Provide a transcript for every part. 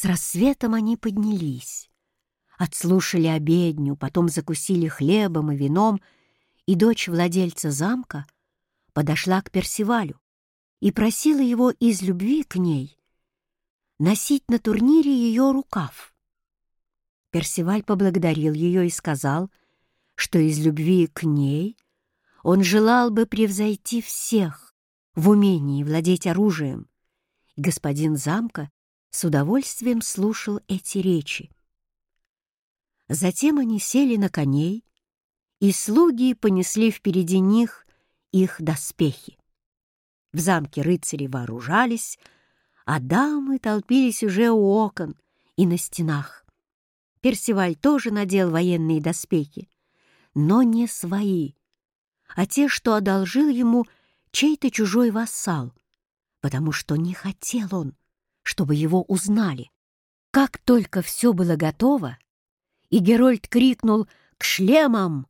С рассветом они поднялись, отслушали обедню, потом закусили хлебом и вином, и дочь владельца замка подошла к Персивалю и просила его из любви к ней носить на турнире ее рукав. Персиваль поблагодарил ее и сказал, что из любви к ней он желал бы превзойти всех в умении владеть оружием. И господин замка с удовольствием слушал эти речи. Затем они сели на коней, и слуги понесли впереди них их доспехи. В замке рыцари вооружались, а дамы толпились уже у окон и на стенах. Персиваль тоже надел военные доспехи, но не свои, а те, что одолжил ему чей-то чужой вассал, потому что не хотел он, чтобы его узнали. Как только все было готово, и Герольд крикнул «К шлемам!»,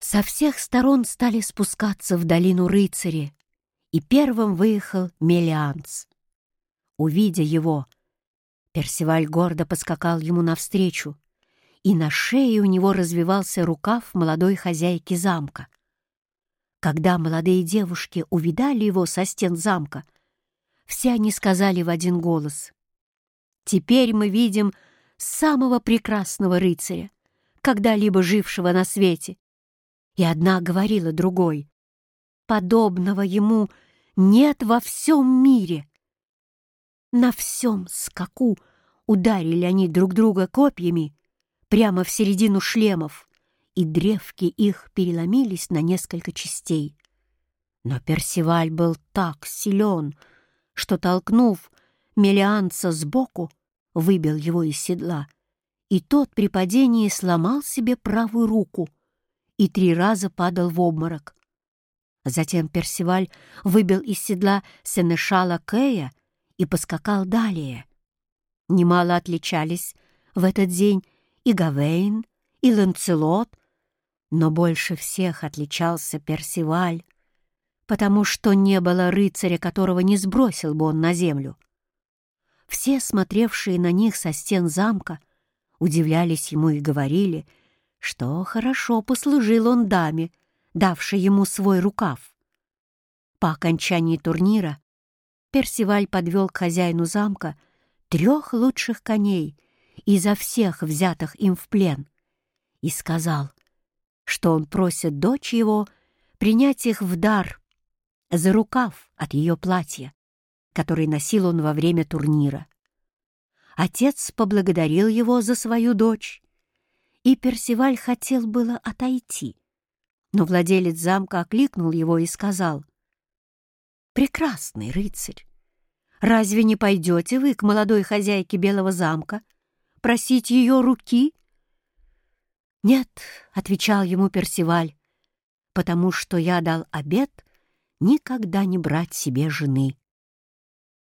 со всех сторон стали спускаться в долину рыцари, и первым выехал Мелианс. Увидя его, Персиваль гордо поскакал ему навстречу, и на шее у него развивался рукав молодой хозяйки замка. Когда молодые девушки увидали его со стен замка, все они сказали в один голос. «Теперь мы видим самого прекрасного рыцаря, когда-либо жившего на свете». И одна говорила другой. «Подобного ему нет во всем мире». На всем скаку ударили они друг друга копьями прямо в середину шлемов, и древки их переломились на несколько частей. Но Персиваль был так силен, что, толкнув Мелианца сбоку, выбил его из седла, и тот при падении сломал себе правую руку и три раза падал в обморок. Затем Персиваль выбил из седла Сенешала Кея и поскакал далее. Немало отличались в этот день и Гавейн, и Ланцелот, но больше всех отличался Персиваль, потому что не было рыцаря, которого не сбросил бы он на землю. Все, смотревшие на них со стен замка, удивлялись ему и говорили, что хорошо послужил он даме, давшей ему свой рукав. По окончании турнира Персиваль подвел к хозяину замка трех лучших коней изо всех взятых им в плен и сказал, что он просит дочь его принять их в дар за рукав от ее платья, который носил он во время турнира. Отец поблагодарил его за свою дочь, и Персиваль хотел было отойти, но владелец замка окликнул его и сказал, «Прекрасный рыцарь, разве не пойдете вы к молодой хозяйке Белого замка просить ее руки?» «Нет», — отвечал ему Персиваль, «потому что я дал обет никогда не брать себе жены.